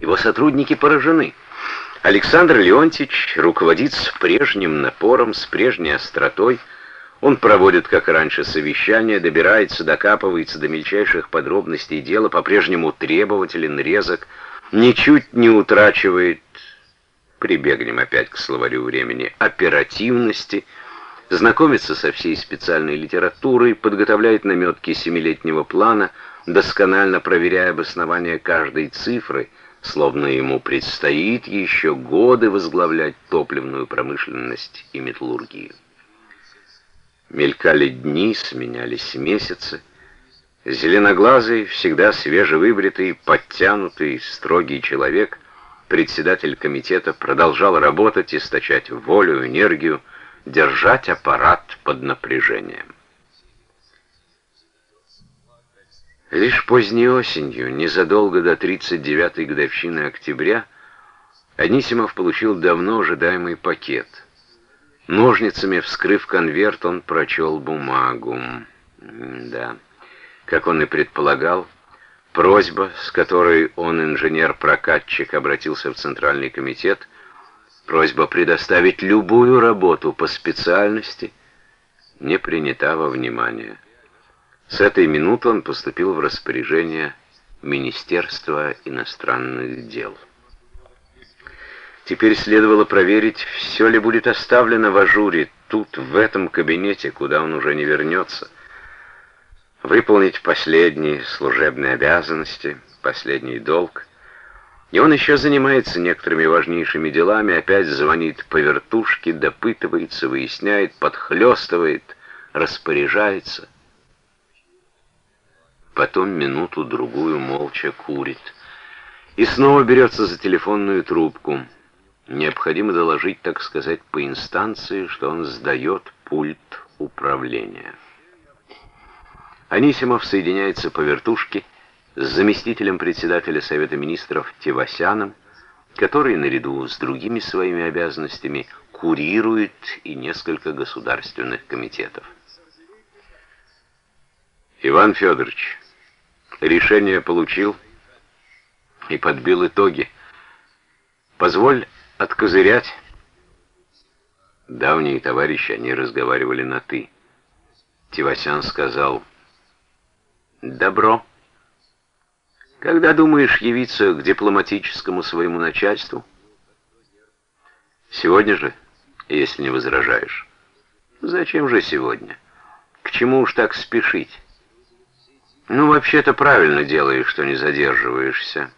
Его сотрудники поражены. Александр Леонтьевич руководит с прежним напором, с прежней остротой. Он проводит, как раньше, совещания, добирается, докапывается до мельчайших подробностей дела, по-прежнему требователен, резок, ничуть не утрачивает, прибегнем опять к словарю времени, оперативности, знакомится со всей специальной литературой, подготовляет наметки семилетнего плана, досконально проверяя обоснование каждой цифры, словно ему предстоит еще годы возглавлять топливную промышленность и металлургию. Мелькали дни, сменялись месяцы. Зеленоглазый, всегда свежевыбритый, подтянутый, строгий человек, председатель комитета, продолжал работать, источать волю, энергию, держать аппарат под напряжением. Лишь поздней осенью, незадолго до 39-й годовщины октября, Анисимов получил давно ожидаемый пакет. Ножницами вскрыв конверт, он прочел бумагу. Да, как он и предполагал, просьба, с которой он, инженер-прокатчик, обратился в Центральный комитет, просьба предоставить любую работу по специальности, не принята во внимание. С этой минуты он поступил в распоряжение Министерства иностранных дел. Теперь следовало проверить, все ли будет оставлено в ажуре тут, в этом кабинете, куда он уже не вернется. Выполнить последние служебные обязанности, последний долг. И он еще занимается некоторыми важнейшими делами, опять звонит по вертушке, допытывается, выясняет, подхлестывает, распоряжается — потом минуту-другую молча курит. И снова берется за телефонную трубку. Необходимо доложить, так сказать, по инстанции, что он сдает пульт управления. Анисимов соединяется по вертушке с заместителем председателя Совета Министров Тевасяном, который, наряду с другими своими обязанностями, курирует и несколько государственных комитетов. Иван Федорович, Решение получил и подбил итоги. Позволь откозырять. Давние товарищи, они разговаривали на «ты». Тивасян сказал «Добро. Когда думаешь явиться к дипломатическому своему начальству?» «Сегодня же, если не возражаешь». «Зачем же сегодня? К чему уж так спешить?» «Ну, вообще-то правильно делаешь, что не задерживаешься».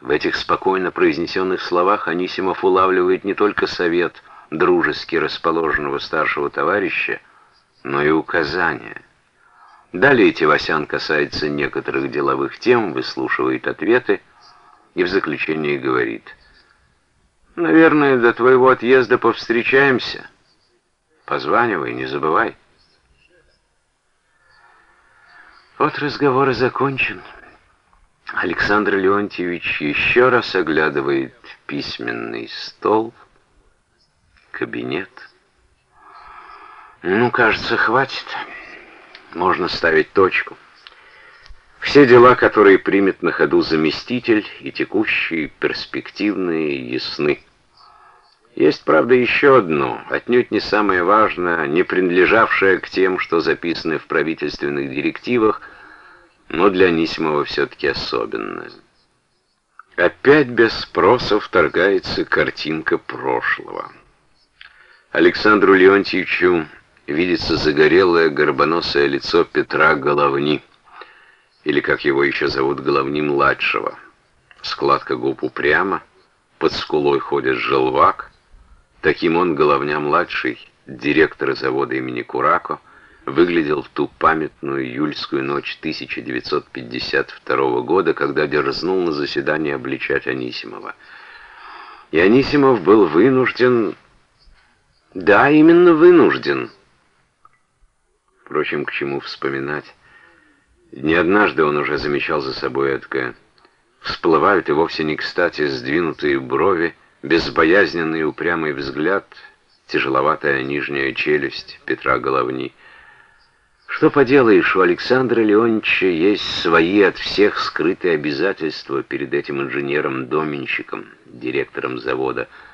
В этих спокойно произнесенных словах Анисимов улавливает не только совет дружески расположенного старшего товарища, но и указания. Далее Тевасян касается некоторых деловых тем, выслушивает ответы и в заключении говорит, «Наверное, до твоего отъезда повстречаемся. Позванивай, не забывай». Вот разговор и закончен. Александр Леонтьевич еще раз оглядывает письменный стол, кабинет. Ну, кажется, хватит. Можно ставить точку. Все дела, которые примет на ходу заместитель, и текущие, перспективные, ясны. Есть, правда, еще одно, отнюдь не самое важное, не принадлежавшее к тем, что записаны в правительственных директивах, но для Анисимова все-таки особенное. Опять без спроса вторгается картинка прошлого. Александру Леонтьевичу видится загорелое горбоносое лицо Петра Головни, или, как его еще зовут, Головни-младшего. Складка губ упряма, под скулой ходит желвак — Таким он, Головня-младший, директор завода имени Курако, выглядел в ту памятную июльскую ночь 1952 года, когда дерзнул на заседании обличать Анисимова. И Анисимов был вынужден... Да, именно вынужден. Впрочем, к чему вспоминать? Не однажды он уже замечал за собой это. Всплывают и вовсе не кстати сдвинутые брови, безбоязненный упрямый взгляд, тяжеловатая нижняя челюсть Петра Головни. Что поделаешь, у Александра Леонидовича есть свои от всех скрытые обязательства перед этим инженером-доменщиком, директором завода